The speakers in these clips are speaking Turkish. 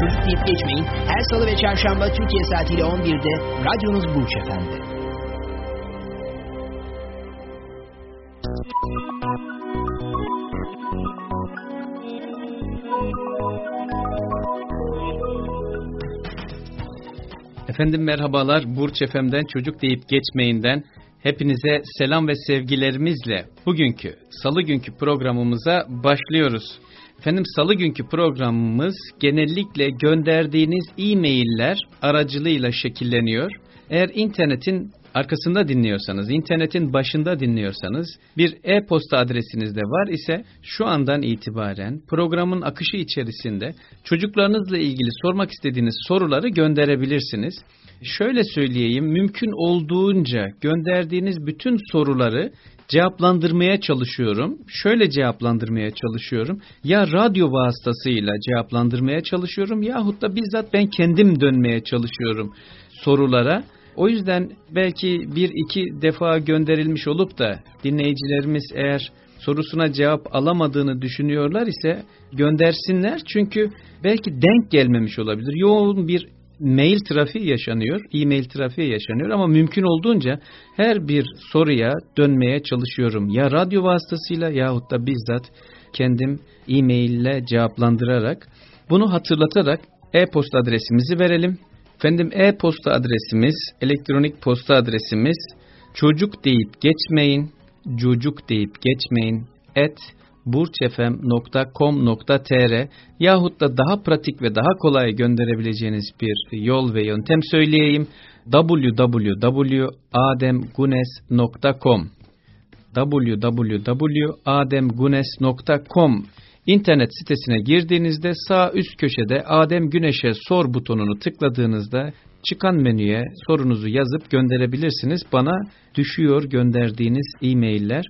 Çocuk deyip geçmeyin. Her salı ve çarşamba Türkiye saatiyle 11'de radyonuz Burç Efendi. Efendim merhabalar. Burç Efem'den Çocuk Deyip Geçmeyinden hepinize selam ve sevgilerimizle bugünkü salı günkü programımıza başlıyoruz. Efendim salı günkü programımız genellikle gönderdiğiniz e-mailler aracılığıyla şekilleniyor. Eğer internetin arkasında dinliyorsanız, internetin başında dinliyorsanız bir e-posta adresiniz de var ise şu andan itibaren programın akışı içerisinde çocuklarınızla ilgili sormak istediğiniz soruları gönderebilirsiniz. Şöyle söyleyeyim, mümkün olduğunca gönderdiğiniz bütün soruları cevaplandırmaya çalışıyorum. Şöyle cevaplandırmaya çalışıyorum. Ya radyo vasıtasıyla cevaplandırmaya çalışıyorum yahut da bizzat ben kendim dönmeye çalışıyorum sorulara. O yüzden belki bir iki defa gönderilmiş olup da dinleyicilerimiz eğer sorusuna cevap alamadığını düşünüyorlar ise göndersinler. Çünkü belki denk gelmemiş olabilir. Yoğun bir mail trafiği yaşanıyor, e-mail trafiği yaşanıyor ama mümkün olduğunca her bir soruya dönmeye çalışıyorum. Ya radyo vasıtasıyla yahut da bizzat kendim e-mail ile cevaplandırarak bunu hatırlatarak e-posta adresimizi verelim. Efendim e-posta adresimiz, elektronik posta adresimiz çocuk deyip geçmeyin, çocuk deyip geçmeyin, et burçfm.com.tr yahut da daha pratik ve daha kolay gönderebileceğiniz bir yol ve yöntem söyleyeyim. www.ademgunes.com www.ademgunes.com İnternet sitesine girdiğinizde sağ üst köşede Adem Güneş'e sor butonunu tıkladığınızda çıkan menüye sorunuzu yazıp gönderebilirsiniz. Bana düşüyor gönderdiğiniz e-mailler.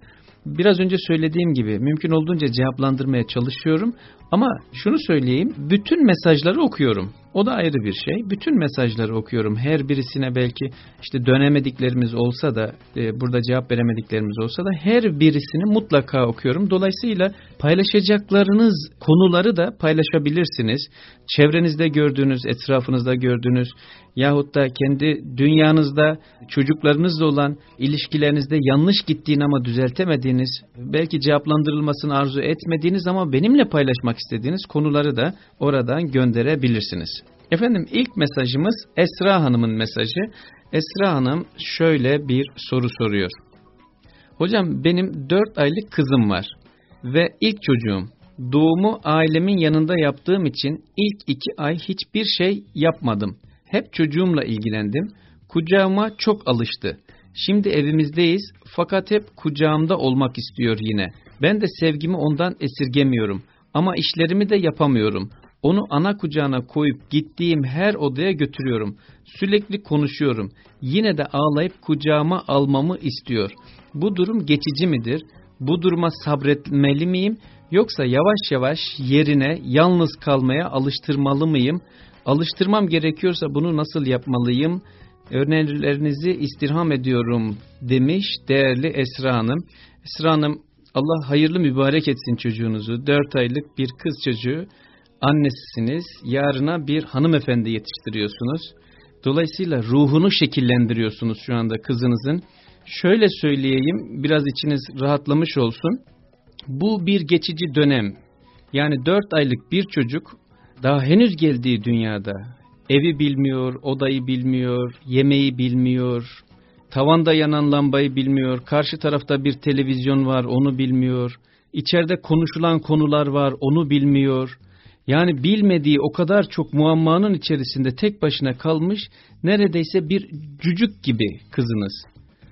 Biraz önce söylediğim gibi mümkün olduğunca cevaplandırmaya çalışıyorum. Ama şunu söyleyeyim, bütün mesajları okuyorum. O da ayrı bir şey. Bütün mesajları okuyorum. Her birisine belki işte dönemediklerimiz olsa da, e, burada cevap veremediklerimiz olsa da her birisini mutlaka okuyorum. Dolayısıyla paylaşacaklarınız konuları da paylaşabilirsiniz. Çevrenizde gördüğünüz, etrafınızda gördüğünüz yahut da kendi dünyanızda çocuklarınızla olan ilişkilerinizde yanlış gittiğini ama düzeltemediğiniz, belki cevaplandırılmasını arzu etmediğiniz ama benimle paylaşmak istediğiniz konuları da oradan gönderebilirsiniz. Efendim ilk mesajımız Esra Hanım'ın mesajı. Esra Hanım şöyle bir soru soruyor. Hocam benim 4 aylık kızım var ve ilk çocuğum. Doğumu ailemin yanında yaptığım için ilk 2 ay hiçbir şey yapmadım. Hep çocuğumla ilgilendim. Kucağıma çok alıştı. Şimdi evimizdeyiz fakat hep kucağımda olmak istiyor yine. Ben de sevgimi ondan esirgemiyorum ama işlerimi de yapamıyorum. Onu ana kucağına koyup gittiğim her odaya götürüyorum. Sürekli konuşuyorum. Yine de ağlayıp kucağıma almamı istiyor. Bu durum geçici midir? Bu duruma sabretmeli miyim? Yoksa yavaş yavaş yerine yalnız kalmaya alıştırmalı mıyım? Alıştırmam gerekiyorsa bunu nasıl yapmalıyım? Önerilerinizi istirham ediyorum demiş değerli Esra Hanım. Esra Hanım Allah hayırlı mübarek etsin çocuğunuzu. Dört aylık bir kız çocuğu annesisiniz. Yarına bir hanımefendi yetiştiriyorsunuz. Dolayısıyla ruhunu şekillendiriyorsunuz şu anda kızınızın. Şöyle söyleyeyim biraz içiniz rahatlamış olsun. Bu bir geçici dönem. Yani dört aylık bir çocuk daha henüz geldiği dünyada evi bilmiyor, odayı bilmiyor, yemeği bilmiyor, tavanda yanan lambayı bilmiyor, karşı tarafta bir televizyon var onu bilmiyor, içeride konuşulan konular var onu bilmiyor. Yani bilmediği o kadar çok muammanın içerisinde tek başına kalmış neredeyse bir cücük gibi kızınız.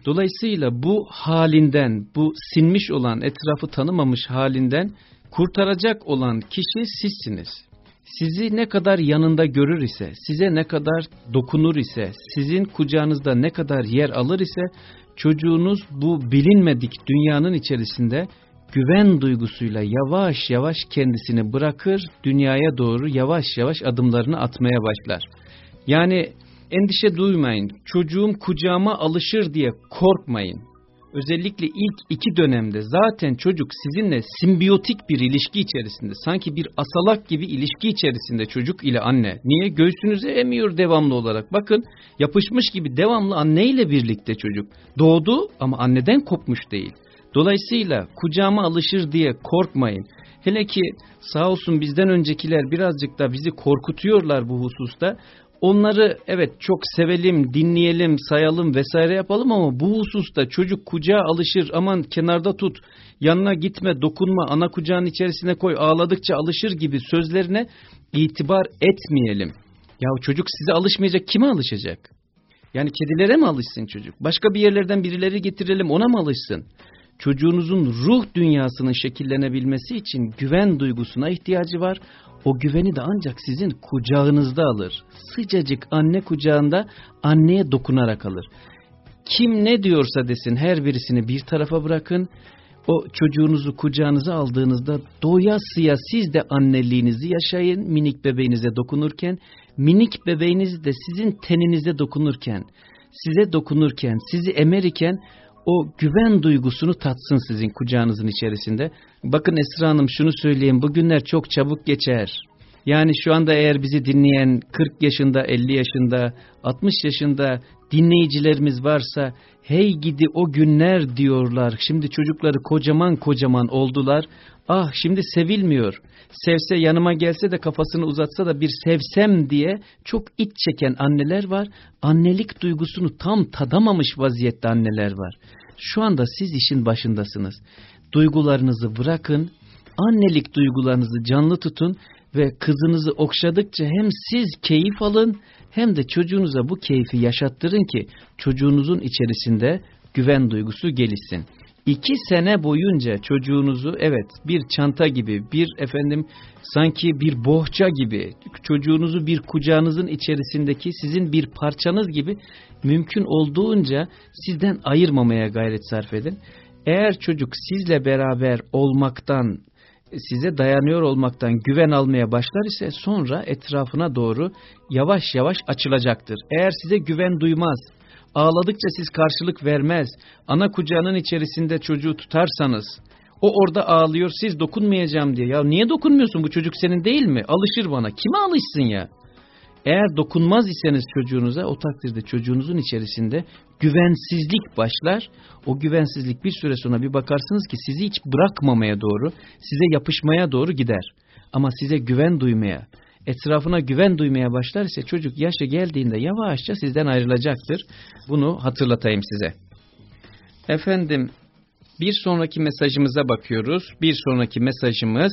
Dolayısıyla bu halinden, bu sinmiş olan, etrafı tanımamış halinden kurtaracak olan kişi sizsiniz. sizi ne kadar yanında görür ise, size ne kadar dokunur ise, sizin kucağınızda ne kadar yer alır ise, çocuğunuz bu bilinmedik dünyanın içerisinde güven duygusuyla yavaş yavaş kendisini bırakır, dünyaya doğru yavaş yavaş adımlarını atmaya başlar. Yani endişe duymayın, çocuğum kucağıma alışır diye korkmayın. Özellikle ilk iki dönemde zaten çocuk sizinle simbiyotik bir ilişki içerisinde, sanki bir asalak gibi ilişki içerisinde çocuk ile anne. Niye? Göğsünüze emiyor devamlı olarak. Bakın yapışmış gibi devamlı anneyle birlikte çocuk. Doğdu ama anneden kopmuş değil. Dolayısıyla kucağıma alışır diye korkmayın. Hele ki sağ olsun bizden öncekiler birazcık da bizi korkutuyorlar bu hususta. Onları evet çok sevelim, dinleyelim, sayalım vesaire yapalım ama bu hususta çocuk kucağa alışır aman kenarda tut, yanına gitme, dokunma, ana kucağın içerisine koy ağladıkça alışır gibi sözlerine itibar etmeyelim. Ya çocuk size alışmayacak kime alışacak? Yani kedilere mi alışsın çocuk? Başka bir yerlerden birileri getirelim ona mı alışsın? Çocuğunuzun ruh dünyasının şekillenebilmesi için güven duygusuna ihtiyacı var. O güveni de ancak sizin kucağınızda alır. Sıcacık anne kucağında anneye dokunarak alır. Kim ne diyorsa desin her birisini bir tarafa bırakın. O çocuğunuzu kucağınıza aldığınızda doyasıya siz de anneliğinizi yaşayın minik bebeğinize dokunurken. Minik bebeğiniz de sizin teninize dokunurken, size dokunurken, sizi emerken o güven duygusunu tatsın sizin kucağınızın içerisinde. Bakın Esra Hanım şunu söyleyeyim bugünler çok çabuk geçer. Yani şu anda eğer bizi dinleyen 40 yaşında, 50 yaşında, 60 yaşında dinleyicilerimiz varsa hey gidi o günler diyorlar. Şimdi çocukları kocaman kocaman oldular. Ah şimdi sevilmiyor. Sevse yanıma gelse de kafasını uzatsa da bir sevsem diye çok iç çeken anneler var. Annelik duygusunu tam tadamamış vaziyette anneler var. Şu anda siz işin başındasınız. Duygularınızı bırakın, annelik duygularınızı canlı tutun ve kızınızı okşadıkça hem siz keyif alın hem de çocuğunuza bu keyfi yaşattırın ki çocuğunuzun içerisinde güven duygusu gelişsin. İki sene boyunca çocuğunuzu evet bir çanta gibi bir efendim sanki bir bohça gibi çocuğunuzu bir kucağınızın içerisindeki sizin bir parçanız gibi mümkün olduğunca sizden ayırmamaya gayret sarf edin. Eğer çocuk sizle beraber olmaktan size dayanıyor olmaktan güven almaya başlar ise sonra etrafına doğru yavaş yavaş açılacaktır. Eğer size güven duymaz, ağladıkça siz karşılık vermez, ana kucağının içerisinde çocuğu tutarsanız, o orada ağlıyor siz dokunmayacağım diye. Ya niye dokunmuyorsun bu çocuk senin değil mi? Alışır bana. Kime alışsın ya? Eğer dokunmaz iseniz çocuğunuza o takdirde çocuğunuzun içerisinde güvensizlik başlar. O güvensizlik bir süre sonra bir bakarsınız ki sizi hiç bırakmamaya doğru, size yapışmaya doğru gider. Ama size güven duymaya, etrafına güven duymaya başlar ise çocuk yaşa geldiğinde yavaşça sizden ayrılacaktır. Bunu hatırlatayım size. Efendim bir sonraki mesajımıza bakıyoruz. Bir sonraki mesajımız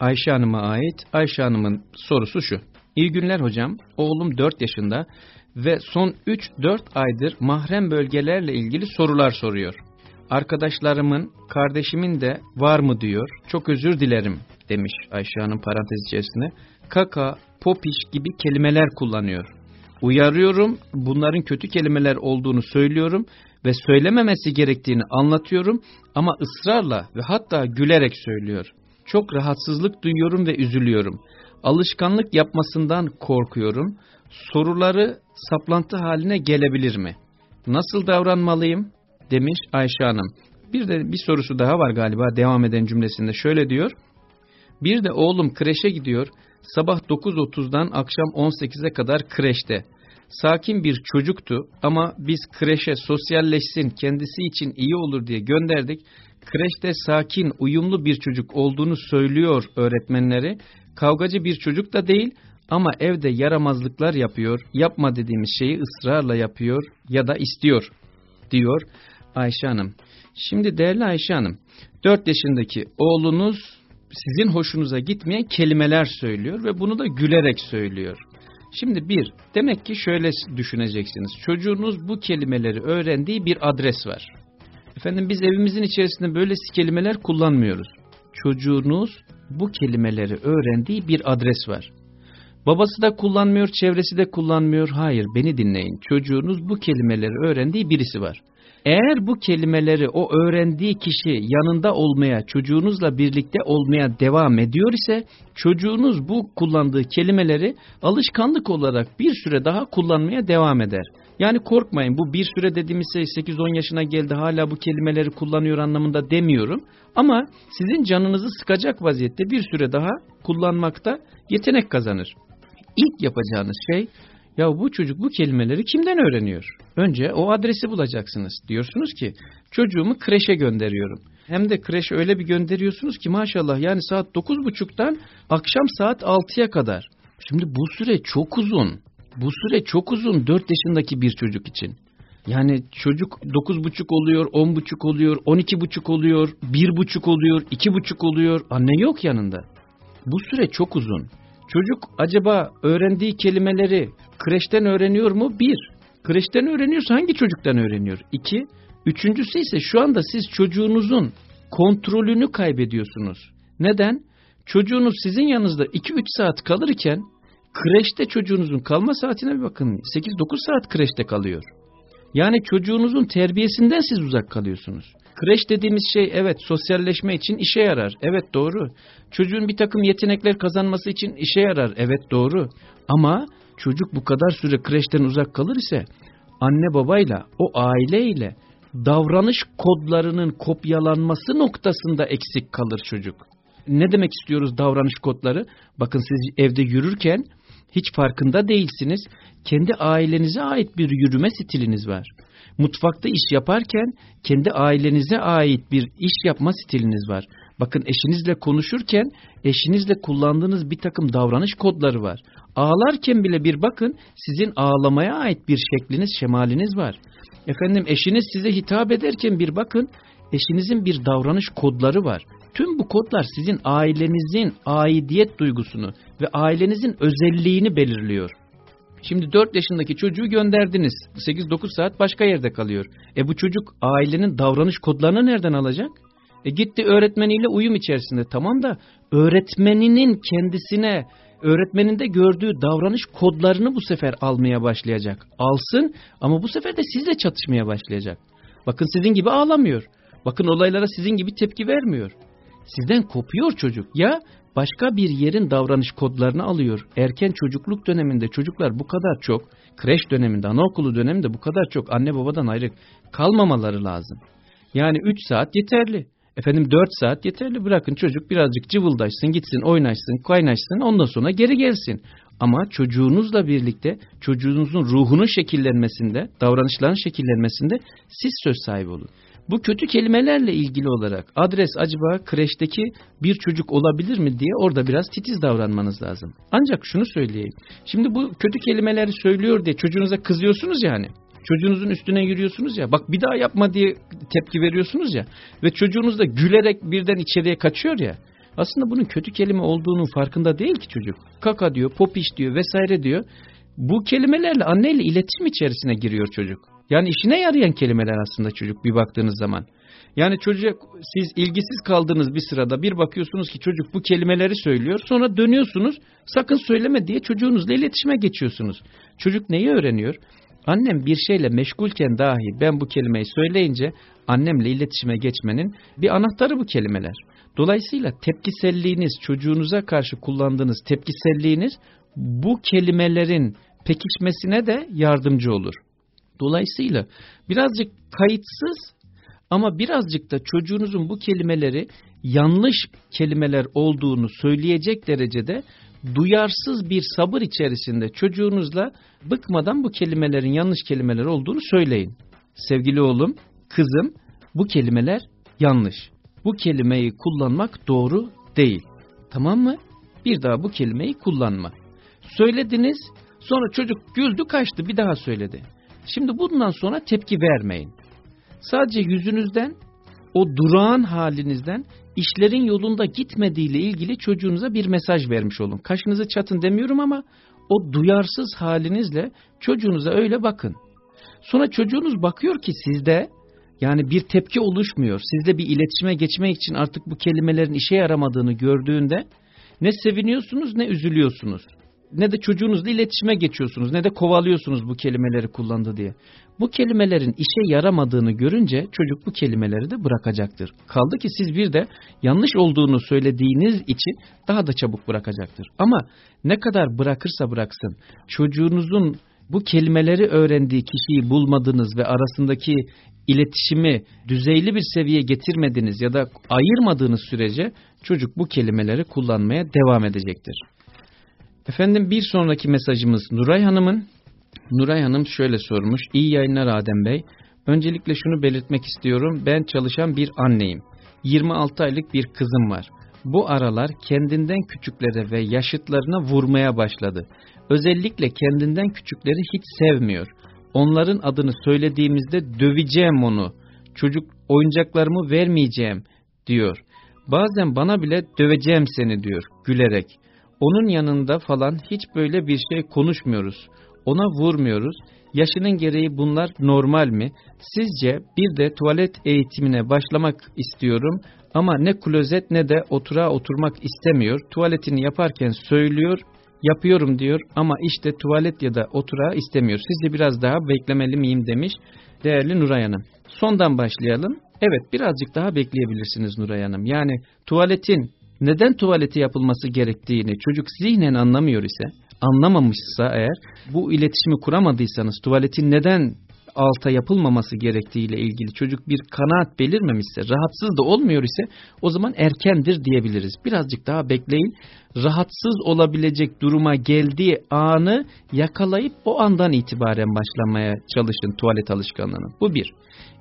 Ayşe Hanım'a ait. Ayşe Hanım'ın sorusu şu. İyi günler hocam. Oğlum 4 yaşında ve son 3-4 aydır mahrem bölgelerle ilgili sorular soruyor. Arkadaşlarımın, kardeşimin de var mı diyor. Çok özür dilerim demiş Ayşe Hanım parantez içerisinde. Kaka, popiş gibi kelimeler kullanıyor. Uyarıyorum, bunların kötü kelimeler olduğunu söylüyorum ve söylememesi gerektiğini anlatıyorum ama ısrarla ve hatta gülerek söylüyor. Çok rahatsızlık duyuyorum ve üzülüyorum. Alışkanlık yapmasından korkuyorum. Soruları saplantı haline gelebilir mi? Nasıl davranmalıyım? Demiş Ayşe Hanım. Bir de bir sorusu daha var galiba devam eden cümlesinde. Şöyle diyor. Bir de oğlum kreşe gidiyor. Sabah 9.30'dan akşam 18'e kadar kreşte. Sakin bir çocuktu ama biz kreşe sosyalleşsin, kendisi için iyi olur diye gönderdik. Kreşte sakin, uyumlu bir çocuk olduğunu söylüyor öğretmenleri. Kavgacı bir çocuk da değil ama evde yaramazlıklar yapıyor, yapma dediğimiz şeyi ısrarla yapıyor ya da istiyor diyor Ayşe Hanım. Şimdi değerli Ayşe Hanım, 4 yaşındaki oğlunuz sizin hoşunuza gitmeyen kelimeler söylüyor ve bunu da gülerek söylüyor. Şimdi bir, demek ki şöyle düşüneceksiniz. Çocuğunuz bu kelimeleri öğrendiği bir adres var. Efendim biz evimizin içerisinde böyle kelimeler kullanmıyoruz. Çocuğunuz bu kelimeleri öğrendiği bir adres var. Babası da kullanmıyor, çevresi de kullanmıyor. Hayır, beni dinleyin. Çocuğunuz bu kelimeleri öğrendiği birisi var. Eğer bu kelimeleri o öğrendiği kişi yanında olmaya, çocuğunuzla birlikte olmaya devam ediyor ise çocuğunuz bu kullandığı kelimeleri alışkanlık olarak bir süre daha kullanmaya devam eder. Yani korkmayın bu bir süre dediğimiz şey 8-10 yaşına geldi hala bu kelimeleri kullanıyor anlamında demiyorum. Ama sizin canınızı sıkacak vaziyette bir süre daha kullanmakta yetenek kazanır. İlk yapacağınız şey ya bu çocuk bu kelimeleri kimden öğreniyor? Önce o adresi bulacaksınız. Diyorsunuz ki çocuğumu kreşe gönderiyorum. Hem de kreşe öyle bir gönderiyorsunuz ki maşallah yani saat 9.30'dan akşam saat 6'ya kadar. Şimdi bu süre çok uzun. Bu süre çok uzun 4 yaşındaki bir çocuk için. Yani çocuk 9.30 oluyor, 10.30 oluyor, 12.30 oluyor, 1.30 oluyor, 2.30 oluyor. Anne yok yanında. Bu süre çok uzun. Çocuk acaba öğrendiği kelimeleri kreşten öğreniyor mu? Bir. Kreşten öğreniyorsa hangi çocuktan öğreniyor? İki. Üçüncüsü ise şu anda siz çocuğunuzun kontrolünü kaybediyorsunuz. Neden? Çocuğunuz sizin yanınızda 2-3 saat kalırken kreşte çocuğunuzun kalma saatine bir bakın. 8-9 saat kreşte kalıyor. Yani çocuğunuzun terbiyesinden siz uzak kalıyorsunuz. Kreş dediğimiz şey evet sosyalleşme için işe yarar. Evet doğru. Çocuğun bir takım yetenekler kazanması için işe yarar. Evet doğru. Ama çocuk bu kadar süre kreşten uzak kalır ise anne babayla o aileyle davranış kodlarının kopyalanması noktasında eksik kalır çocuk. Ne demek istiyoruz davranış kodları? Bakın siz evde yürürken hiç farkında değilsiniz. Kendi ailenize ait bir yürüme stiliniz var. Mutfakta iş yaparken kendi ailenize ait bir iş yapma stiliniz var. Bakın eşinizle konuşurken eşinizle kullandığınız bir takım davranış kodları var. Ağlarken bile bir bakın sizin ağlamaya ait bir şekliniz, şemaliniz var. Efendim eşiniz size hitap ederken bir bakın eşinizin bir davranış kodları var. Tüm bu kodlar sizin ailenizin aidiyet duygusunu ve ailenizin özelliğini belirliyor. Şimdi 4 yaşındaki çocuğu gönderdiniz. 8-9 saat başka yerde kalıyor. E bu çocuk ailenin davranış kodlarını nereden alacak? E gitti öğretmeniyle uyum içerisinde. Tamam da öğretmeninin kendisine, öğretmeninde gördüğü davranış kodlarını bu sefer almaya başlayacak. Alsın ama bu sefer de sizle çatışmaya başlayacak. Bakın sizin gibi ağlamıyor. Bakın olaylara sizin gibi tepki vermiyor. Sizden kopuyor çocuk. Ya başka bir yerin davranış kodlarını alıyor. Erken çocukluk döneminde çocuklar bu kadar çok, kreş döneminde, anaokulu döneminde bu kadar çok anne babadan ayrı kalmamaları lazım. Yani 3 saat yeterli. Efendim 4 saat yeterli bırakın çocuk birazcık cıvıldaşsın, gitsin, oynaşsın, kaynaşsın ondan sonra geri gelsin. Ama çocuğunuzla birlikte çocuğunuzun ruhunun şekillenmesinde, davranışların şekillenmesinde siz söz sahibi olun. Bu kötü kelimelerle ilgili olarak adres acaba kreşteki bir çocuk olabilir mi diye orada biraz titiz davranmanız lazım. Ancak şunu söyleyeyim. Şimdi bu kötü kelimeleri söylüyor diye çocuğunuza kızıyorsunuz yani. Çocuğunuzun üstüne yürüyorsunuz ya. Bak bir daha yapma diye tepki veriyorsunuz ya. Ve çocuğunuz da gülerek birden içeriye kaçıyor ya. Aslında bunun kötü kelime olduğunun farkında değil ki çocuk. Kaka diyor, popiş diyor vesaire diyor. Bu kelimelerle anneyle iletişim içerisine giriyor çocuk. Yani işine yarayan kelimeler aslında çocuk bir baktığınız zaman. Yani çocuk siz ilgisiz kaldığınız bir sırada bir bakıyorsunuz ki çocuk bu kelimeleri söylüyor. Sonra dönüyorsunuz sakın söyleme diye çocuğunuzla iletişime geçiyorsunuz. Çocuk neyi öğreniyor? Annem bir şeyle meşgulken dahi ben bu kelimeyi söyleyince annemle iletişime geçmenin bir anahtarı bu kelimeler. Dolayısıyla tepkiselliğiniz, çocuğunuza karşı kullandığınız tepkiselliğiniz bu kelimelerin pekişmesine de yardımcı olur. Dolayısıyla birazcık kayıtsız ama birazcık da çocuğunuzun bu kelimeleri yanlış kelimeler olduğunu söyleyecek derecede duyarsız bir sabır içerisinde çocuğunuzla bıkmadan bu kelimelerin yanlış kelimeler olduğunu söyleyin. Sevgili oğlum, kızım bu kelimeler yanlış. Bu kelimeyi kullanmak doğru değil. Tamam mı? Bir daha bu kelimeyi kullanma. Söylediniz, sonra çocuk güldü kaçtı bir daha söyledi. Şimdi bundan sonra tepki vermeyin. Sadece yüzünüzden, o durağan halinizden işlerin yolunda gitmediğiyle ilgili çocuğunuza bir mesaj vermiş olun. Kaşınızı çatın demiyorum ama o duyarsız halinizle çocuğunuza öyle bakın. Sonra çocuğunuz bakıyor ki sizde yani bir tepki oluşmuyor. Sizde bir iletişime geçmek için artık bu kelimelerin işe yaramadığını gördüğünde ne seviniyorsunuz ne üzülüyorsunuz. Ne de çocuğunuzla iletişime geçiyorsunuz ne de kovalıyorsunuz bu kelimeleri kullandı diye. Bu kelimelerin işe yaramadığını görünce çocuk bu kelimeleri de bırakacaktır. Kaldı ki siz bir de yanlış olduğunu söylediğiniz için daha da çabuk bırakacaktır. Ama ne kadar bırakırsa bıraksın çocuğunuzun bu kelimeleri öğrendiği kişiyi bulmadınız ve arasındaki iletişimi düzeyli bir seviyeye getirmediniz ya da ayırmadığınız sürece çocuk bu kelimeleri kullanmaya devam edecektir. Efendim bir sonraki mesajımız Nuray Hanım'ın. Nuray Hanım şöyle sormuş. İyi yayınlar Adem Bey. Öncelikle şunu belirtmek istiyorum. Ben çalışan bir anneyim. 26 aylık bir kızım var. Bu aralar kendinden küçüklere ve yaşıtlarına vurmaya başladı. Özellikle kendinden küçükleri hiç sevmiyor. Onların adını söylediğimizde döveceğim onu. Çocuk oyuncaklarımı vermeyeceğim diyor. Bazen bana bile döveceğim seni diyor gülerek. Onun yanında falan hiç böyle bir şey konuşmuyoruz. Ona vurmuyoruz. Yaşının gereği bunlar normal mi? Sizce bir de tuvalet eğitimine başlamak istiyorum ama ne klozet ne de oturağa oturmak istemiyor. Tuvaletini yaparken söylüyor, yapıyorum diyor ama işte tuvalet ya da oturağı istemiyor. Sizce biraz daha beklemeli miyim demiş değerli Nuray Hanım. Sondan başlayalım. Evet birazcık daha bekleyebilirsiniz Nuray Hanım. Yani tuvaletin neden tuvaleti yapılması gerektiğini çocuk zihnen anlamıyor ise, anlamamışsa eğer, bu iletişimi kuramadıysanız tuvaletin neden alta yapılmaması gerektiğiyle ilgili çocuk bir kanaat belirmemişse, rahatsız da olmuyor ise o zaman erkendir diyebiliriz. Birazcık daha bekleyin. Rahatsız olabilecek duruma geldiği anı yakalayıp o andan itibaren başlamaya çalışın tuvalet alışkanlığını. Bu bir.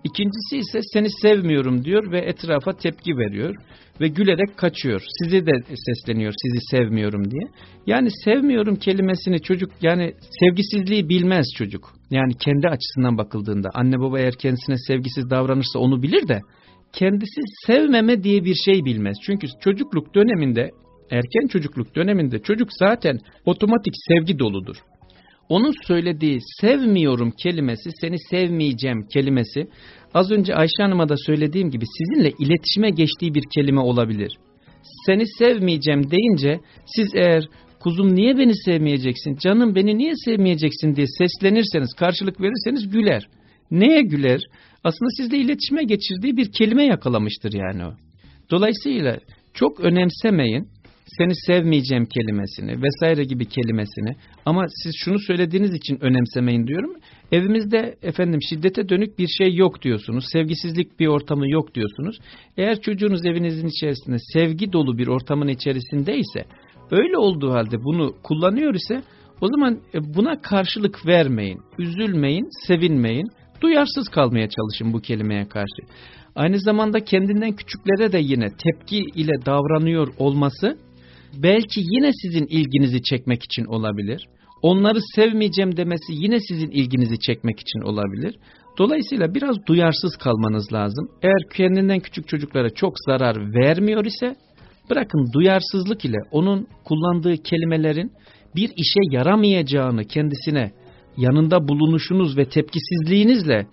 İkincisi ise seni sevmiyorum diyor ve etrafa tepki veriyor ve gülerek kaçıyor. Sizi de sesleniyor sizi sevmiyorum diye. Yani sevmiyorum kelimesini çocuk yani sevgisizliği bilmez çocuk. Yani kendi açısından bakıldığında anne baba eğer kendisine sevgisiz davranırsa onu bilir de kendisi sevmeme diye bir şey bilmez. Çünkü çocukluk döneminde erken çocukluk döneminde çocuk zaten otomatik sevgi doludur. Onun söylediği sevmiyorum kelimesi, seni sevmeyeceğim kelimesi az önce Ayşe Hanım'a da söylediğim gibi sizinle iletişime geçtiği bir kelime olabilir. Seni sevmeyeceğim deyince siz eğer kuzum niye beni sevmeyeceksin, canım beni niye sevmeyeceksin diye seslenirseniz, karşılık verirseniz güler. Neye güler? Aslında sizle iletişime geçirdiği bir kelime yakalamıştır yani o. Dolayısıyla çok önemsemeyin seni sevmeyeceğim kelimesini vesaire gibi kelimesini ama siz şunu söylediğiniz için önemsemeyin diyorum. Evimizde efendim şiddete dönük bir şey yok diyorsunuz. Sevgisizlik bir ortamı yok diyorsunuz. Eğer çocuğunuz evinizin içerisinde sevgi dolu bir ortamın içerisindeyse öyle olduğu halde bunu kullanıyor ise o zaman e, buna karşılık vermeyin, üzülmeyin, sevinmeyin, duyarsız kalmaya çalışın bu kelimeye karşı. Aynı zamanda kendinden küçüklere de yine tepki ile davranıyor olması belki yine sizin ilginizi çekmek için olabilir. Onları sevmeyeceğim demesi yine sizin ilginizi çekmek için olabilir. Dolayısıyla biraz duyarsız kalmanız lazım. Eğer kendinden küçük çocuklara çok zarar vermiyor ise bırakın duyarsızlık ile onun kullandığı kelimelerin bir işe yaramayacağını kendisine yanında bulunuşunuz ve tepkisizliğinizle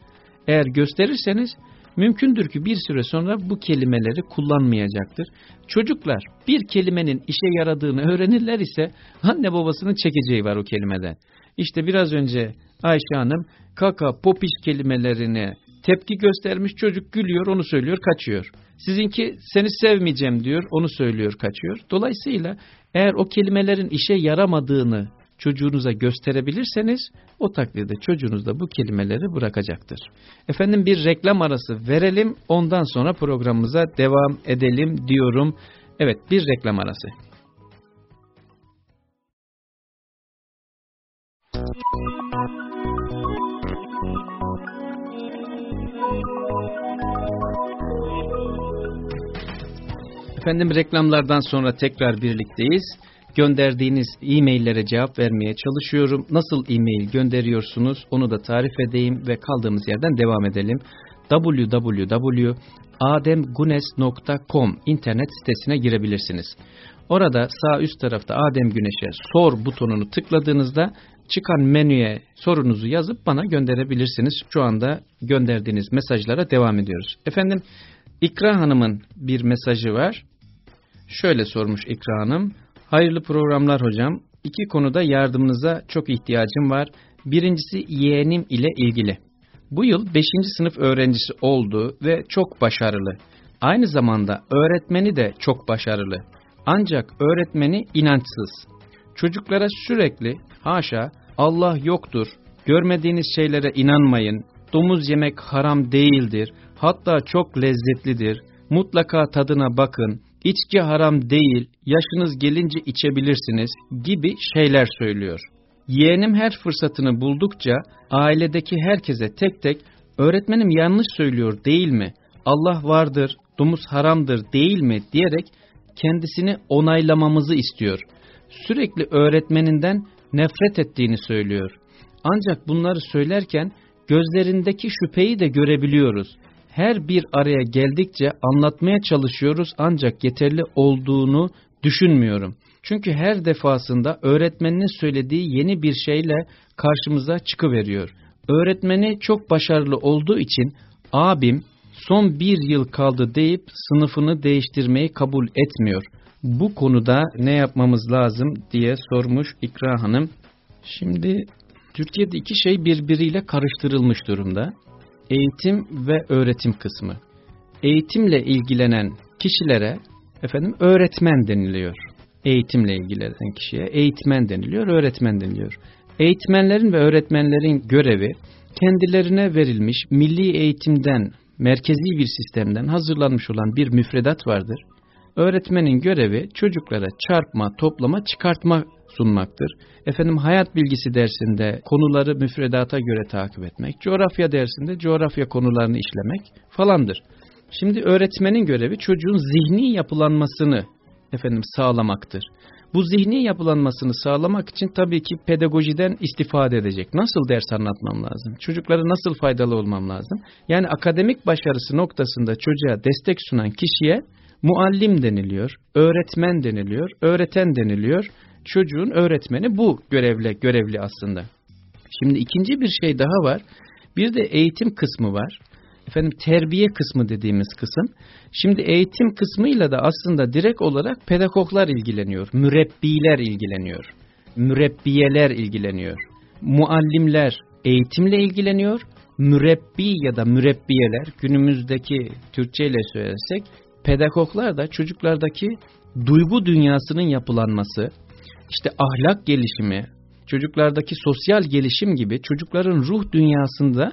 eğer gösterirseniz Mümkündür ki bir süre sonra bu kelimeleri kullanmayacaktır. Çocuklar bir kelimenin işe yaradığını öğrenirler ise anne babasının çekeceği var o kelimeden. İşte biraz önce Ayşe Hanım kaka, popiş kelimelerine tepki göstermiş çocuk gülüyor onu söylüyor kaçıyor. Sizinki seni sevmeyeceğim diyor onu söylüyor kaçıyor. Dolayısıyla eğer o kelimelerin işe yaramadığını çocuğunuza gösterebilirseniz o takdirde çocuğunuz da bu kelimeleri bırakacaktır. Efendim bir reklam arası verelim ondan sonra programımıza devam edelim diyorum. Evet bir reklam arası. Efendim reklamlardan sonra tekrar birlikteyiz gönderdiğiniz e-maillere cevap vermeye çalışıyorum. Nasıl e-mail gönderiyorsunuz onu da tarif edeyim ve kaldığımız yerden devam edelim. www.ademgunes.com internet sitesine girebilirsiniz. Orada sağ üst tarafta Adem Güneş'e sor butonunu tıkladığınızda çıkan menüye sorunuzu yazıp bana gönderebilirsiniz. Şu anda gönderdiğiniz mesajlara devam ediyoruz. Efendim İkra Hanım'ın bir mesajı var. Şöyle sormuş İkra Hanım. Hayırlı programlar hocam. iki konuda yardımınıza çok ihtiyacım var. Birincisi yeğenim ile ilgili. Bu yıl 5. sınıf öğrencisi oldu ve çok başarılı. Aynı zamanda öğretmeni de çok başarılı. Ancak öğretmeni inançsız. Çocuklara sürekli haşa Allah yoktur, görmediğiniz şeylere inanmayın, domuz yemek haram değildir, hatta çok lezzetlidir, mutlaka tadına bakın, içki haram değil, yaşınız gelince içebilirsiniz gibi şeyler söylüyor. Yeğenim her fırsatını buldukça ailedeki herkese tek tek öğretmenim yanlış söylüyor değil mi? Allah vardır, domuz haramdır değil mi diyerek kendisini onaylamamızı istiyor. Sürekli öğretmeninden nefret ettiğini söylüyor. Ancak bunları söylerken gözlerindeki şüpheyi de görebiliyoruz. Her bir araya geldikçe anlatmaya çalışıyoruz ancak yeterli olduğunu düşünmüyorum. Çünkü her defasında öğretmeninin söylediği yeni bir şeyle karşımıza çıkıveriyor. Öğretmeni çok başarılı olduğu için abim son bir yıl kaldı deyip sınıfını değiştirmeyi kabul etmiyor. Bu konuda ne yapmamız lazım diye sormuş İkra Hanım. Şimdi Türkiye'de iki şey birbiriyle karıştırılmış durumda. Eğitim ve öğretim kısmı. Eğitimle ilgilenen kişilere efendim öğretmen deniliyor. Eğitimle ilgilenen kişiye eğitmen deniliyor, öğretmen deniliyor. Eğitmenlerin ve öğretmenlerin görevi kendilerine verilmiş milli eğitimden, merkezi bir sistemden hazırlanmış olan bir müfredat vardır. Öğretmenin görevi çocuklara çarpma, toplama, çıkartma sunmaktır. Efendim hayat bilgisi dersinde konuları müfredata göre takip etmek, coğrafya dersinde coğrafya konularını işlemek falandır. Şimdi öğretmenin görevi çocuğun zihni yapılanmasını efendim sağlamaktır. Bu zihni yapılanmasını sağlamak için tabii ki pedagojiden istifade edecek. Nasıl ders anlatmam lazım? Çocuklara nasıl faydalı olmam lazım? Yani akademik başarısı noktasında çocuğa destek sunan kişiye muallim deniliyor, öğretmen deniliyor, öğreten deniliyor. Çocuğun öğretmeni bu görevle görevli aslında. Şimdi ikinci bir şey daha var. Bir de eğitim kısmı var efendim terbiye kısmı dediğimiz kısım. Şimdi eğitim kısmıyla da aslında direkt olarak pedagoglar ilgileniyor, mürebbiler ilgileniyor, mürebbiyeler ilgileniyor. Muallimler eğitimle ilgileniyor, mürebbi ya da mürebbiyeler günümüzdeki Türkçe ile söylesek pedagoglar da çocuklardaki duygu dünyasının yapılanması, işte ahlak gelişimi, çocuklardaki sosyal gelişim gibi çocukların ruh dünyasında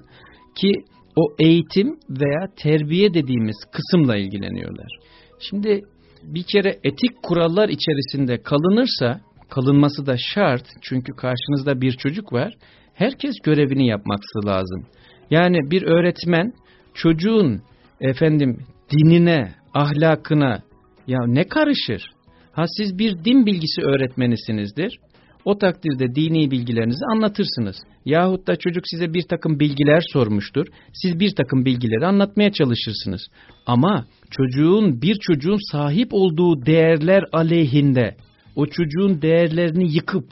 ki o eğitim veya terbiye dediğimiz kısımla ilgileniyorlar. Şimdi bir kere etik kurallar içerisinde kalınırsa, kalınması da şart çünkü karşınızda bir çocuk var, herkes görevini yapması lazım. Yani bir öğretmen çocuğun efendim dinine, ahlakına ya ne karışır? Ha siz bir din bilgisi öğretmenisinizdir. O takdirde dini bilgilerinizi anlatırsınız. Yahut da çocuk size bir takım bilgiler sormuştur. Siz bir takım bilgileri anlatmaya çalışırsınız. Ama çocuğun bir çocuğun sahip olduğu değerler aleyhinde o çocuğun değerlerini yıkıp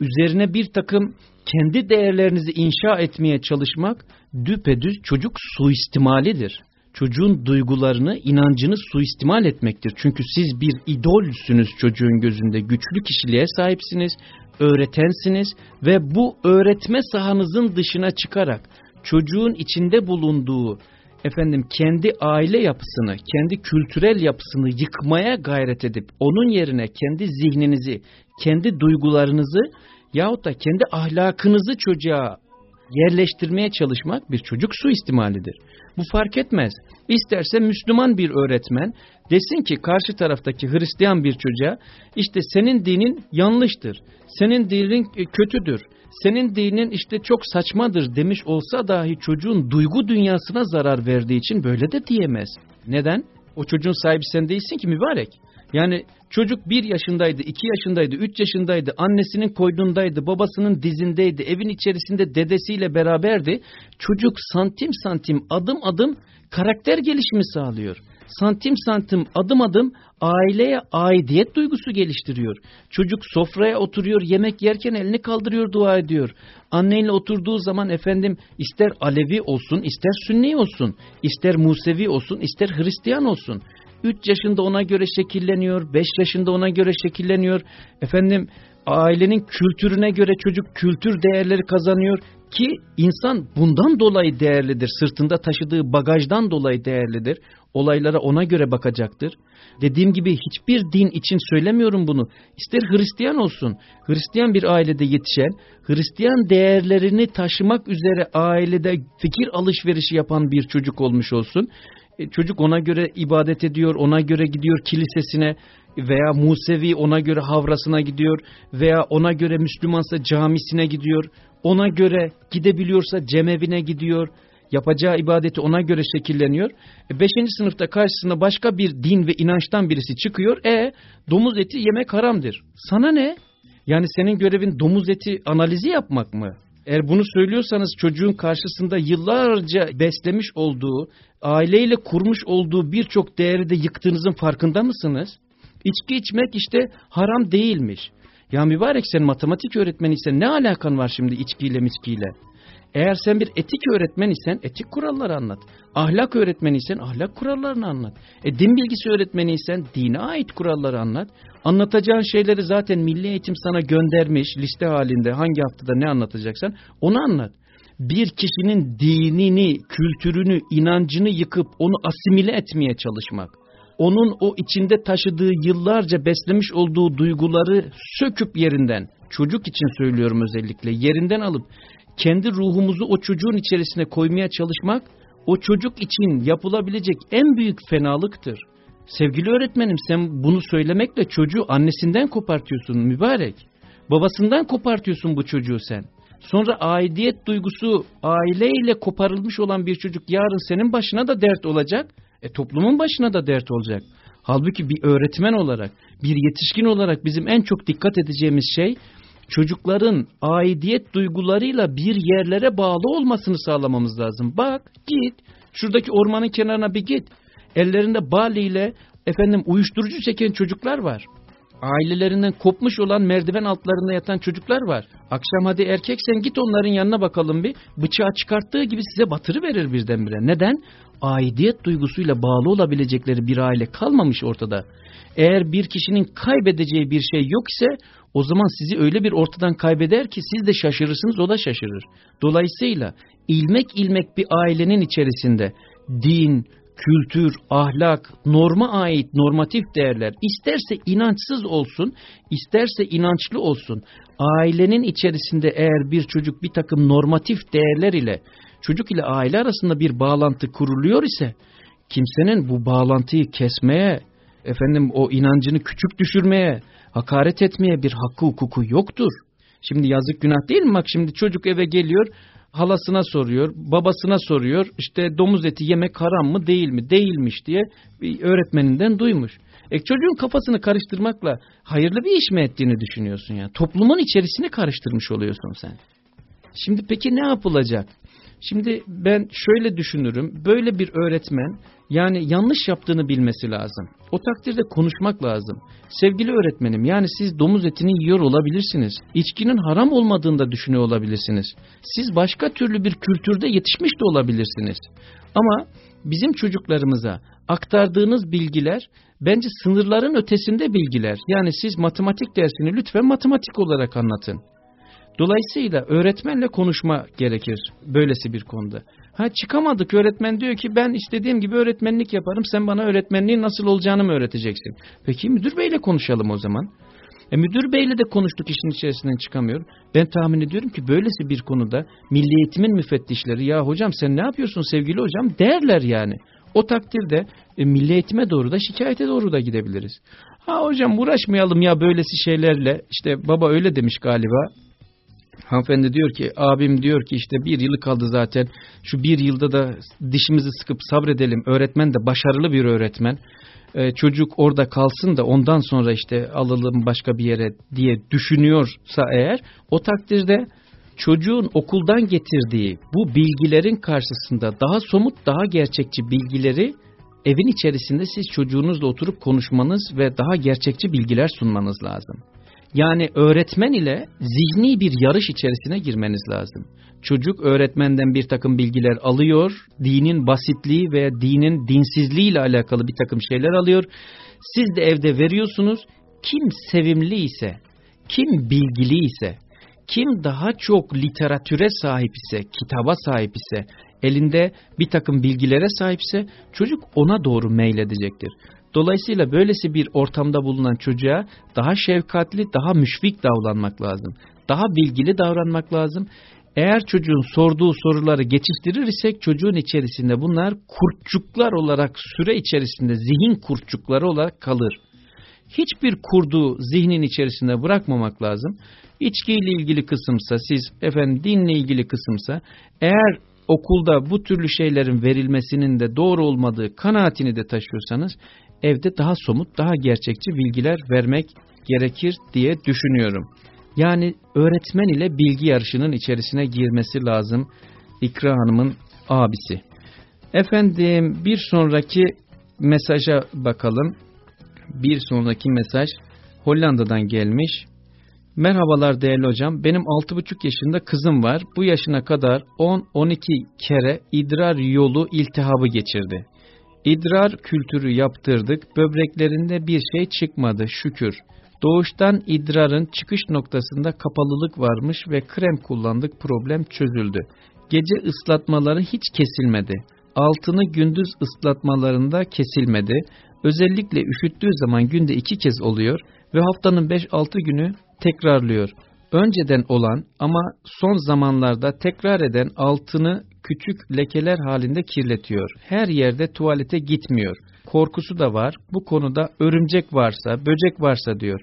üzerine bir takım kendi değerlerinizi inşa etmeye çalışmak düpedüz çocuk suistimalidir. Çocuğun duygularını, inancını suistimal etmektir. Çünkü siz bir idolsünüz çocuğun gözünde. Güçlü kişiliğe sahipsiniz öğretensiniz ve bu öğretme sahanızın dışına çıkarak çocuğun içinde bulunduğu efendim kendi aile yapısını, kendi kültürel yapısını yıkmaya gayret edip onun yerine kendi zihninizi, kendi duygularınızı yahut da kendi ahlakınızı çocuğa yerleştirmeye çalışmak bir çocuk suistimalidir. Bu fark etmez. İsterse Müslüman bir öğretmen desin ki karşı taraftaki Hristiyan bir çocuğa işte senin dinin yanlıştır, senin dinin kötüdür, senin dinin işte çok saçmadır demiş olsa dahi çocuğun duygu dünyasına zarar verdiği için böyle de diyemez. Neden? O çocuğun sahibi sen değilsin ki mübarek. Yani çocuk bir yaşındaydı, iki yaşındaydı, üç yaşındaydı, annesinin koynundaydı, babasının dizindeydi, evin içerisinde dedesiyle beraberdi. Çocuk santim santim, adım adım karakter gelişimi sağlıyor. Santim santim, adım adım aileye aidiyet duygusu geliştiriyor. Çocuk sofraya oturuyor, yemek yerken elini kaldırıyor, dua ediyor. Anneyle oturduğu zaman efendim ister Alevi olsun, ister Sünni olsun, ister Musevi olsun, ister Hristiyan olsun. 3 yaşında ona göre şekilleniyor, 5 yaşında ona göre şekilleniyor. Efendim ailenin kültürüne göre çocuk kültür değerleri kazanıyor ki insan bundan dolayı değerlidir. Sırtında taşıdığı bagajdan dolayı değerlidir. Olaylara ona göre bakacaktır. Dediğim gibi hiçbir din için söylemiyorum bunu. İster Hristiyan olsun, Hristiyan bir ailede yetişen, Hristiyan değerlerini taşımak üzere ailede fikir alışverişi yapan bir çocuk olmuş olsun. E, çocuk ona göre ibadet ediyor, ona göre gidiyor kilisesine veya Musevi ona göre havrasına gidiyor veya ona göre Müslümansa camisine gidiyor. Ona göre gidebiliyorsa cemevine gidiyor yapacağı ibadeti ona göre şekilleniyor. E, beşinci sınıfta karşısına başka bir din ve inançtan birisi çıkıyor. E domuz eti yemek haramdır. Sana ne? Yani senin görevin domuz eti analizi yapmak mı? Eğer bunu söylüyorsanız çocuğun karşısında yıllarca beslemiş olduğu, aileyle kurmuş olduğu birçok değeri de yıktığınızın farkında mısınız? İçki içmek işte haram değilmiş. Ya mübarek sen matematik öğretmeniysen ne alakan var şimdi içkiyle miçkiyle? Eğer sen bir etik öğretmen isen etik kuralları anlat. Ahlak öğretmeni isen ahlak kurallarını anlat. E, din bilgisi öğretmeni isen dine ait kuralları anlat. Anlatacağın şeyleri zaten Milli Eğitim sana göndermiş liste halinde hangi haftada ne anlatacaksan onu anlat. Bir kişinin dinini, kültürünü, inancını yıkıp onu asimile etmeye çalışmak onun o içinde taşıdığı yıllarca beslemiş olduğu duyguları söküp yerinden, çocuk için söylüyorum özellikle, yerinden alıp kendi ruhumuzu o çocuğun içerisine koymaya çalışmak o çocuk için yapılabilecek en büyük fenalıktır. Sevgili öğretmenim sen bunu söylemekle çocuğu annesinden kopartıyorsun mübarek. Babasından kopartıyorsun bu çocuğu sen. Sonra aidiyet duygusu aileyle koparılmış olan bir çocuk yarın senin başına da dert olacak. E toplumun başına da dert olacak. Halbuki bir öğretmen olarak, bir yetişkin olarak bizim en çok dikkat edeceğimiz şey çocukların aidiyet duygularıyla bir yerlere bağlı olmasını sağlamamız lazım. Bak git şuradaki ormanın kenarına bir git. Ellerinde bali ile efendim uyuşturucu çeken çocuklar var. Ailelerinden kopmuş olan merdiven altlarında yatan çocuklar var. Akşam hadi erkeksen git onların yanına bakalım bir. Bıçağı çıkarttığı gibi size batırı verir birdenbire. Neden? Aidiyet duygusuyla bağlı olabilecekleri bir aile kalmamış ortada. Eğer bir kişinin kaybedeceği bir şey yok ise o zaman sizi öyle bir ortadan kaybeder ki siz de şaşırırsınız o da şaşırır. Dolayısıyla ilmek ilmek bir ailenin içerisinde din, kültür, ahlak, norma ait normatif değerler isterse inançsız olsun, isterse inançlı olsun. Ailenin içerisinde eğer bir çocuk bir takım normatif değerler ile çocuk ile aile arasında bir bağlantı kuruluyor ise kimsenin bu bağlantıyı kesmeye, efendim o inancını küçük düşürmeye, hakaret etmeye bir hakkı hukuku yoktur. Şimdi yazık günah değil mi? Bak şimdi çocuk eve geliyor, halasına soruyor, babasına soruyor. İşte domuz eti yemek haram mı değil mi? Değilmiş diye bir öğretmeninden duymuş. E çocuğun kafasını karıştırmakla hayırlı bir iş mi ettiğini düşünüyorsun ya. Toplumun içerisini karıştırmış oluyorsun sen. Şimdi peki ne yapılacak? Şimdi ben şöyle düşünürüm. Böyle bir öğretmen yani yanlış yaptığını bilmesi lazım. O takdirde konuşmak lazım. Sevgili öğretmenim yani siz domuz etini yiyor olabilirsiniz. İçkinin haram olmadığını da düşünüyor olabilirsiniz. Siz başka türlü bir kültürde yetişmiş de olabilirsiniz. Ama bizim çocuklarımıza aktardığınız bilgiler bence sınırların ötesinde bilgiler. Yani siz matematik dersini lütfen matematik olarak anlatın. Dolayısıyla öğretmenle konuşma gerekir böylesi bir konuda. Ha çıkamadık öğretmen diyor ki ben istediğim gibi öğretmenlik yaparım sen bana öğretmenliğin nasıl olacağını mı öğreteceksin? Peki müdür beyle konuşalım o zaman. E, müdür beyle de konuştuk işin içerisinden çıkamıyor. Ben tahmin ediyorum ki böylesi bir konuda milli eğitimin müfettişleri ya hocam sen ne yapıyorsun sevgili hocam derler yani. O takdirde e, milli eğitime doğru da şikayete doğru da gidebiliriz. Ha hocam uğraşmayalım ya böylesi şeylerle işte baba öyle demiş galiba Hanımefendi diyor ki abim diyor ki işte bir yılı kaldı zaten. Şu bir yılda da dişimizi sıkıp sabredelim. Öğretmen de başarılı bir öğretmen. Ee, çocuk orada kalsın da ondan sonra işte alalım başka bir yere diye düşünüyorsa eğer o takdirde çocuğun okuldan getirdiği bu bilgilerin karşısında daha somut daha gerçekçi bilgileri evin içerisinde siz çocuğunuzla oturup konuşmanız ve daha gerçekçi bilgiler sunmanız lazım. Yani öğretmen ile zihni bir yarış içerisine girmeniz lazım. Çocuk öğretmenden bir takım bilgiler alıyor, dinin basitliği ve dinin dinsizliği ile alakalı bir takım şeyler alıyor. Siz de evde veriyorsunuz. Kim sevimli ise, kim bilgili ise, kim daha çok literatüre sahip ise, kitaba sahip ise, elinde bir takım bilgilere sahipse çocuk ona doğru meyledecektir. Dolayısıyla böylesi bir ortamda bulunan çocuğa daha şefkatli, daha müşfik davranmak lazım. Daha bilgili davranmak lazım. Eğer çocuğun sorduğu soruları geçiştirir isek çocuğun içerisinde bunlar kurtçuklar olarak süre içerisinde zihin kurtçukları olarak kalır. Hiçbir kurduğu zihnin içerisinde bırakmamak lazım. İçkiyle ilgili kısımsa siz efendim dinle ilgili kısımsa eğer okulda bu türlü şeylerin verilmesinin de doğru olmadığı kanaatini de taşıyorsanız evde daha somut, daha gerçekçi bilgiler vermek gerekir diye düşünüyorum. Yani öğretmen ile bilgi yarışının içerisine girmesi lazım İkra Hanım'ın abisi. Efendim bir sonraki mesaja bakalım. Bir sonraki mesaj Hollanda'dan gelmiş. Merhabalar değerli hocam. Benim 6,5 yaşında kızım var. Bu yaşına kadar 10-12 kere idrar yolu iltihabı geçirdi. İdrar kültürü yaptırdık. Böbreklerinde bir şey çıkmadı şükür. Doğuştan idrarın çıkış noktasında kapalılık varmış ve krem kullandık problem çözüldü. Gece ıslatmaları hiç kesilmedi. Altını gündüz ıslatmalarında kesilmedi. Özellikle üşüttüğü zaman günde iki kez oluyor ve haftanın 5-6 günü tekrarlıyor. Önceden olan ama son zamanlarda tekrar eden altını küçük lekeler halinde kirletiyor. Her yerde tuvalete gitmiyor. Korkusu da var. Bu konuda örümcek varsa, böcek varsa diyor.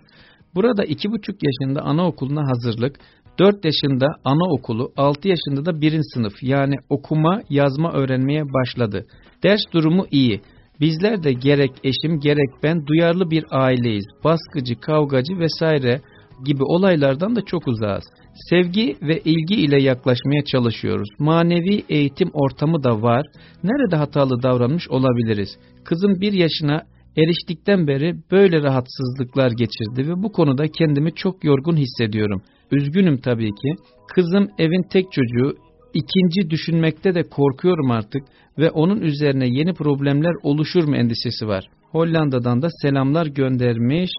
Burada iki buçuk yaşında anaokuluna hazırlık, dört yaşında anaokulu, altı yaşında da birin sınıf yani okuma, yazma öğrenmeye başladı. Ders durumu iyi. Bizler de gerek eşim gerek ben duyarlı bir aileyiz. Baskıcı, kavgacı vesaire gibi olaylardan da çok uzağız. Sevgi ve ilgi ile yaklaşmaya çalışıyoruz. Manevi eğitim ortamı da var. Nerede hatalı davranmış olabiliriz? Kızım bir yaşına eriştikten beri böyle rahatsızlıklar geçirdi ve bu konuda kendimi çok yorgun hissediyorum. Üzgünüm tabii ki. Kızım evin tek çocuğu, ikinci düşünmekte de korkuyorum artık ve onun üzerine yeni problemler oluşur mu endişesi var. Hollanda'dan da selamlar göndermiş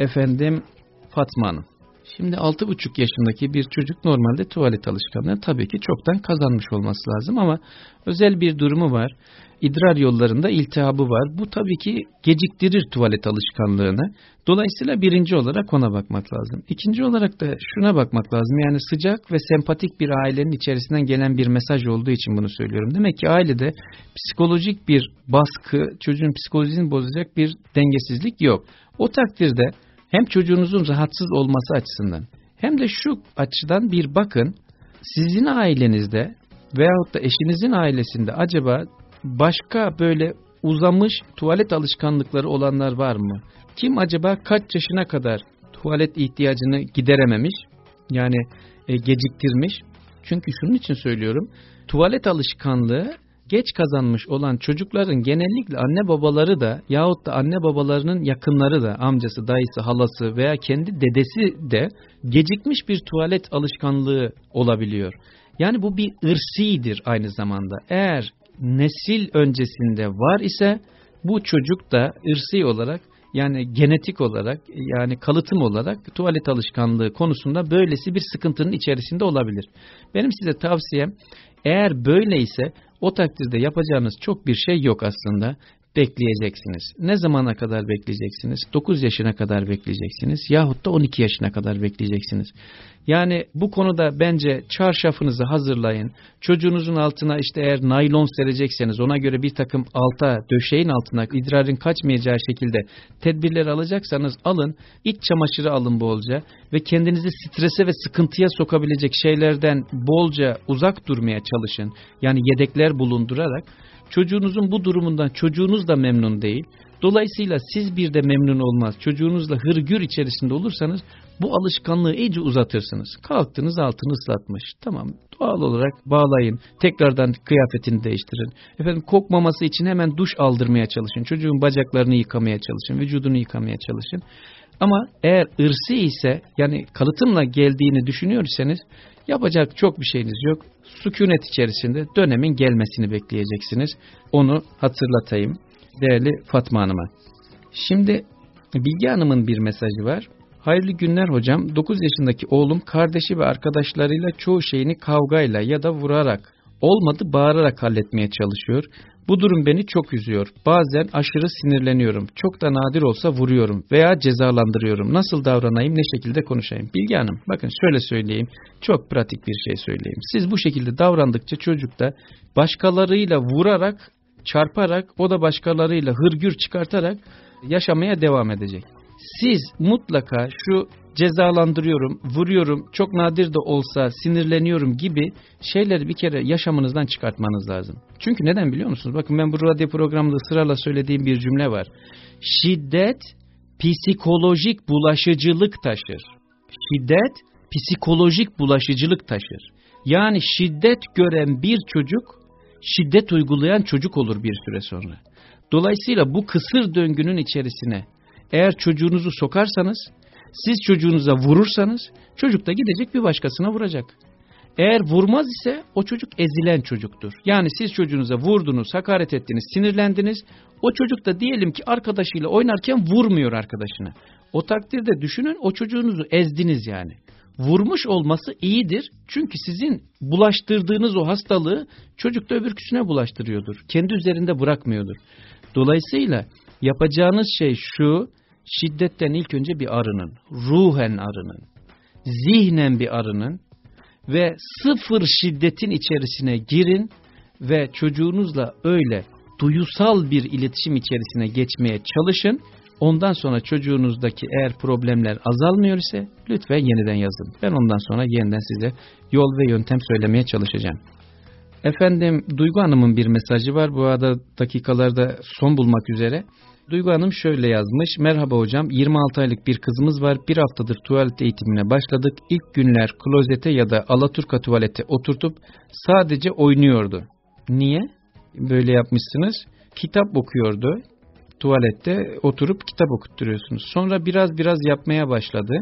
efendim Fatma Hanım. Şimdi 6,5 yaşındaki bir çocuk normalde tuvalet alışkanlığı tabii ki çoktan kazanmış olması lazım ama özel bir durumu var. İdrar yollarında iltihabı var. Bu tabii ki geciktirir tuvalet alışkanlığını. Dolayısıyla birinci olarak ona bakmak lazım. İkinci olarak da şuna bakmak lazım. Yani sıcak ve sempatik bir ailenin içerisinden gelen bir mesaj olduğu için bunu söylüyorum. Demek ki ailede psikolojik bir baskı, çocuğun psikolojisini bozacak bir dengesizlik yok. O takdirde hem çocuğunuzun rahatsız olması açısından hem de şu açıdan bir bakın sizin ailenizde veyahut da eşinizin ailesinde acaba başka böyle uzamış tuvalet alışkanlıkları olanlar var mı? Kim acaba kaç yaşına kadar tuvalet ihtiyacını giderememiş yani e, geciktirmiş? Çünkü şunun için söylüyorum tuvalet alışkanlığı geç kazanmış olan çocukların genellikle anne babaları da yahut da anne babalarının yakınları da amcası, dayısı, halası veya kendi dedesi de gecikmiş bir tuvalet alışkanlığı olabiliyor. Yani bu bir ırsidir aynı zamanda. Eğer nesil öncesinde var ise bu çocuk da ırsi olarak yani genetik olarak yani kalıtım olarak tuvalet alışkanlığı konusunda böylesi bir sıkıntının içerisinde olabilir. Benim size tavsiyem eğer böyleyse o takdirde yapacağınız çok bir şey yok aslında. Bekleyeceksiniz. Ne zamana kadar bekleyeceksiniz? 9 yaşına kadar bekleyeceksiniz. Yahut da 12 yaşına kadar bekleyeceksiniz. Yani bu konuda bence çarşafınızı hazırlayın. Çocuğunuzun altına işte eğer naylon serecekseniz ona göre bir takım alta döşeğin altına idrarın kaçmayacağı şekilde tedbirler alacaksanız alın. İç çamaşırı alın bolca ve kendinizi strese ve sıkıntıya sokabilecek şeylerden bolca uzak durmaya çalışın. Yani yedekler bulundurarak çocuğunuzun bu durumundan çocuğunuz da memnun değil. Dolayısıyla siz bir de memnun olmaz. Çocuğunuzla hırgür içerisinde olursanız bu alışkanlığı iyice uzatırsınız. Kalktınız altını ıslatmış. Tamam doğal olarak bağlayın. Tekrardan kıyafetini değiştirin. Efendim kokmaması için hemen duş aldırmaya çalışın. Çocuğun bacaklarını yıkamaya çalışın. Vücudunu yıkamaya çalışın. Ama eğer ırsi ise yani kalıtımla geldiğini düşünüyorsanız yapacak çok bir şeyiniz yok. Sükunet içerisinde dönemin gelmesini bekleyeceksiniz. Onu hatırlatayım değerli Fatma Hanım'a. Şimdi Bilge Hanım'ın bir mesajı var. Hayırlı günler hocam. 9 yaşındaki oğlum kardeşi ve arkadaşlarıyla çoğu şeyini kavgayla ya da vurarak, olmadı bağırarak halletmeye çalışıyor. Bu durum beni çok üzüyor. Bazen aşırı sinirleniyorum. Çok da nadir olsa vuruyorum veya cezalandırıyorum. Nasıl davranayım, ne şekilde konuşayım? Bilge Hanım, bakın şöyle söyleyeyim. Çok pratik bir şey söyleyeyim. Siz bu şekilde davrandıkça çocuk da başkalarıyla vurarak, çarparak, o da başkalarıyla hırgür çıkartarak yaşamaya devam edecek. Siz mutlaka şu cezalandırıyorum, vuruyorum, çok nadir de olsa sinirleniyorum gibi şeyleri bir kere yaşamınızdan çıkartmanız lazım. Çünkü neden biliyor musunuz? Bakın ben bu radyo programında sırayla söylediğim bir cümle var. Şiddet psikolojik bulaşıcılık taşır. Şiddet psikolojik bulaşıcılık taşır. Yani şiddet gören bir çocuk şiddet uygulayan çocuk olur bir süre sonra. Dolayısıyla bu kısır döngünün içerisine eğer çocuğunuzu sokarsanız, siz çocuğunuza vurursanız, çocuk da gidecek bir başkasına vuracak. Eğer vurmaz ise o çocuk ezilen çocuktur. Yani siz çocuğunuza vurdunuz, hakaret ettiniz, sinirlendiniz. O çocuk da diyelim ki arkadaşıyla oynarken vurmuyor arkadaşını. O takdirde düşünün o çocuğunuzu ezdiniz yani. Vurmuş olması iyidir. Çünkü sizin bulaştırdığınız o hastalığı çocuk da öbürküsüne bulaştırıyordur. Kendi üzerinde bırakmıyordur. Dolayısıyla yapacağınız şey şu, şiddetten ilk önce bir arının, ruhen arının, zihnen bir arının ve sıfır şiddetin içerisine girin ve çocuğunuzla öyle duyusal bir iletişim içerisine geçmeye çalışın. Ondan sonra çocuğunuzdaki eğer problemler azalmıyor ise lütfen yeniden yazın. Ben ondan sonra yeniden size yol ve yöntem söylemeye çalışacağım. Efendim Duygu Hanım'ın bir mesajı var. Bu arada dakikalarda son bulmak üzere. Duygu Hanım şöyle yazmış. Merhaba hocam 26 aylık bir kızımız var. Bir haftadır tuvalet eğitimine başladık. İlk günler klozete ya da alaturka tuvalete oturtup sadece oynuyordu. Niye? Böyle yapmışsınız. Kitap okuyordu. Tuvalette oturup kitap okutturuyorsunuz. Sonra biraz biraz yapmaya başladı.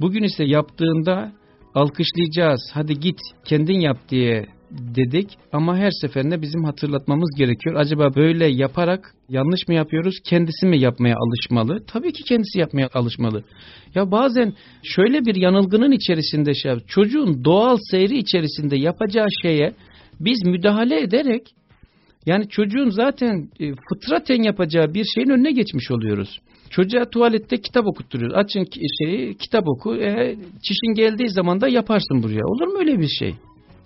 Bugün ise yaptığında alkışlayacağız hadi git kendin yap diye dedik ama her seferinde bizim hatırlatmamız gerekiyor. Acaba böyle yaparak yanlış mı yapıyoruz? Kendisi mi yapmaya alışmalı? Tabii ki kendisi yapmaya alışmalı. Ya bazen şöyle bir yanılgının içerisinde şey, çocuğun doğal seyri içerisinde yapacağı şeye biz müdahale ederek yani çocuğun zaten e, fıtraten yapacağı bir şeyin önüne geçmiş oluyoruz. Çocuğa tuvalette kitap okutturuyoruz. Açın şeyi kitap oku. E, çişin geldiği zaman da yaparsın buraya. Olur mu öyle bir şey?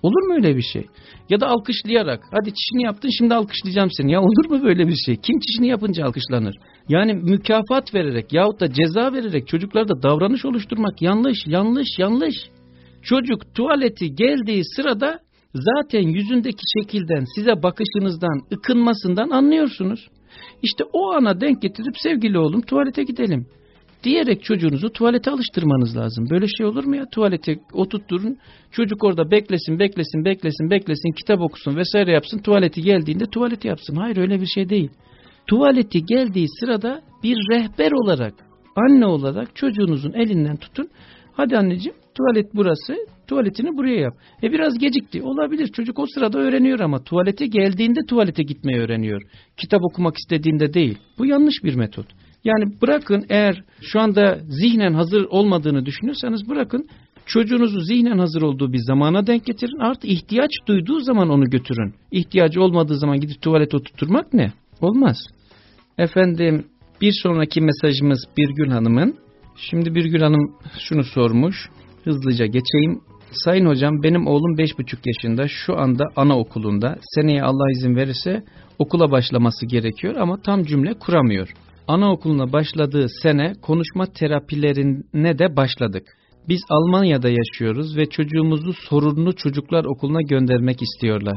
Olur mu öyle bir şey? Ya da alkışlayarak hadi çişini yaptın şimdi alkışlayacağım seni. Ya olur mu böyle bir şey? Kim çişini yapınca alkışlanır? Yani mükafat vererek yahut da ceza vererek çocuklarda davranış oluşturmak yanlış, yanlış, yanlış. Çocuk tuvaleti geldiği sırada zaten yüzündeki şekilden size bakışınızdan, ıkınmasından anlıyorsunuz. İşte o ana denk getirip sevgili oğlum tuvalete gidelim diyerek çocuğunuzu tuvalete alıştırmanız lazım. Böyle şey olur mu ya? Tuvalete oturtturun. Çocuk orada beklesin, beklesin, beklesin, beklesin, kitap okusun vesaire yapsın. Tuvaleti geldiğinde tuvaleti yapsın. Hayır öyle bir şey değil. Tuvaleti geldiği sırada bir rehber olarak, anne olarak çocuğunuzun elinden tutun. Hadi anneciğim tuvalet burası, tuvaletini buraya yap. E biraz gecikti. Olabilir çocuk o sırada öğreniyor ama tuvalete geldiğinde tuvalete gitmeyi öğreniyor. Kitap okumak istediğinde değil. Bu yanlış bir metot. Yani bırakın eğer şu anda zihnen hazır olmadığını düşünüyorsanız bırakın çocuğunuzu zihnen hazır olduğu bir zamana denk getirin. Artık ihtiyaç duyduğu zaman onu götürün. İhtiyacı olmadığı zaman gidip tuvalete oturtturmak ne? Olmaz. Efendim bir sonraki mesajımız Birgül Hanım'ın. Şimdi Birgül Hanım şunu sormuş. Hızlıca geçeyim. Sayın hocam benim oğlum 5,5 yaşında şu anda anaokulunda. Seneye Allah izin verirse okula başlaması gerekiyor ama tam cümle kuramıyor anaokuluna başladığı sene konuşma terapilerine de başladık. Biz Almanya'da yaşıyoruz ve çocuğumuzu sorunlu çocuklar okuluna göndermek istiyorlar.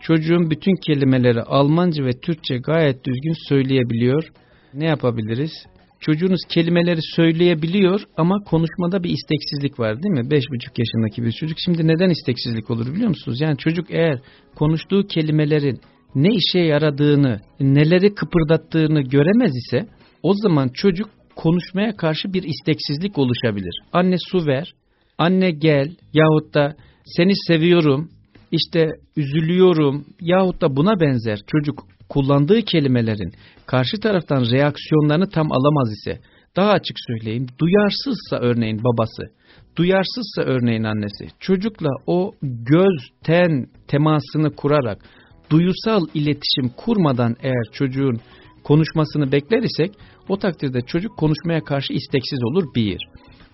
Çocuğun bütün kelimeleri Almanca ve Türkçe gayet düzgün söyleyebiliyor. Ne yapabiliriz? Çocuğunuz kelimeleri söyleyebiliyor ama konuşmada bir isteksizlik var değil mi? Beş buçuk yaşındaki bir çocuk. Şimdi neden isteksizlik olur biliyor musunuz? Yani çocuk eğer konuştuğu kelimelerin ne işe yaradığını, neleri kıpırdattığını göremez ise o zaman çocuk konuşmaya karşı bir isteksizlik oluşabilir. Anne su ver, anne gel yahut da seni seviyorum, işte üzülüyorum yahut da buna benzer çocuk kullandığı kelimelerin karşı taraftan reaksiyonlarını tam alamaz ise Daha açık söyleyeyim. Duyarsızsa örneğin babası, duyarsızsa örneğin annesi, çocukla o göz, ten temasını kurarak duyusal iletişim kurmadan eğer çocuğun konuşmasını bekler isek o takdirde çocuk konuşmaya karşı isteksiz olur bir.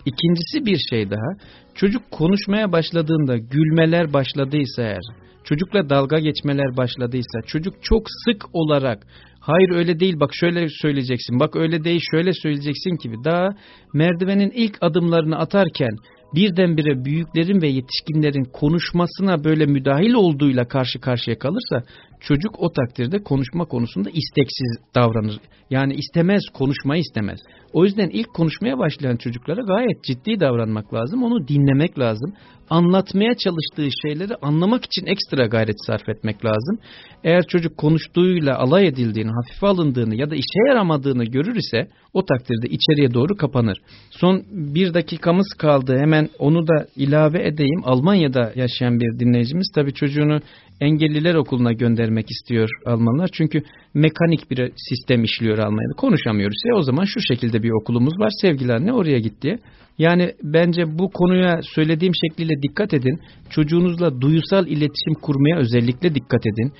İkincisi bir şey daha çocuk konuşmaya başladığında gülmeler başladıysa eğer çocukla dalga geçmeler başladıysa çocuk çok sık olarak hayır öyle değil bak şöyle söyleyeceksin bak öyle değil şöyle söyleyeceksin gibi daha merdivenin ilk adımlarını atarken birdenbire büyüklerin ve yetişkinlerin konuşmasına böyle müdahil olduğuyla karşı karşıya kalırsa çocuk o takdirde konuşma konusunda isteksiz davranır. Yani istemez, konuşmayı istemez. O yüzden ilk konuşmaya başlayan çocuklara gayet ciddi davranmak lazım. Onu dinlemek lazım. Anlatmaya çalıştığı şeyleri anlamak için ekstra gayret sarf etmek lazım. Eğer çocuk konuştuğuyla alay edildiğini, hafife alındığını ya da işe yaramadığını görür ise o takdirde içeriye doğru kapanır. Son bir dakikamız kaldı. Hemen onu da ilave edeyim. Almanya'da yaşayan bir dinleyicimiz tabii çocuğunu engelliler okuluna göndermek istiyor Almanlar. Çünkü mekanik bir sistem işliyor Almanya'da. Konuşamıyoruz ya o zaman şu şekilde bir okulumuz var. Sevgiler ne oraya git diye. Yani bence bu konuya söylediğim şekliyle dikkat edin. Çocuğunuzla duyusal iletişim kurmaya özellikle dikkat edin.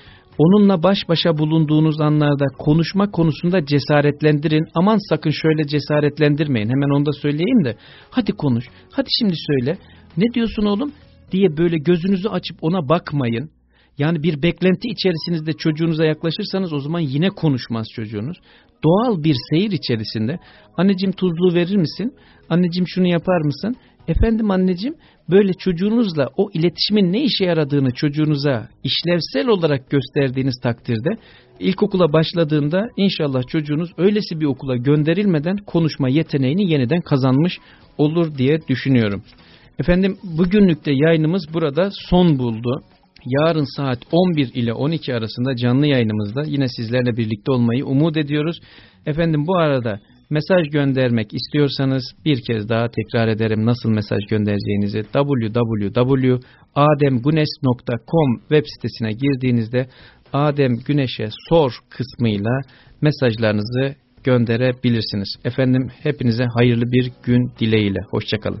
Onunla baş başa bulunduğunuz anlarda konuşma konusunda cesaretlendirin. Aman sakın şöyle cesaretlendirmeyin. Hemen onu da söyleyeyim de. Hadi konuş. Hadi şimdi söyle. Ne diyorsun oğlum? diye böyle gözünüzü açıp ona bakmayın. Yani bir beklenti içerisinde çocuğunuza yaklaşırsanız o zaman yine konuşmaz çocuğunuz. Doğal bir seyir içerisinde anneciğim tuzlu verir misin? Anneciğim şunu yapar mısın? Efendim anneciğim böyle çocuğunuzla o iletişimin ne işe yaradığını çocuğunuza işlevsel olarak gösterdiğiniz takdirde ilkokula başladığında inşallah çocuğunuz öylesi bir okula gönderilmeden konuşma yeteneğini yeniden kazanmış olur diye düşünüyorum. Efendim bugünlük de yayınımız burada son buldu. Yarın saat 11 ile 12 arasında canlı yayınımızda yine sizlerle birlikte olmayı umut ediyoruz. Efendim bu arada mesaj göndermek istiyorsanız bir kez daha tekrar ederim nasıl mesaj göndereceğinizi www.ademgunes.com web sitesine girdiğinizde Adem Güneş'e sor kısmıyla mesajlarınızı gönderebilirsiniz. Efendim hepinize hayırlı bir gün dileğiyle. Hoşçakalın.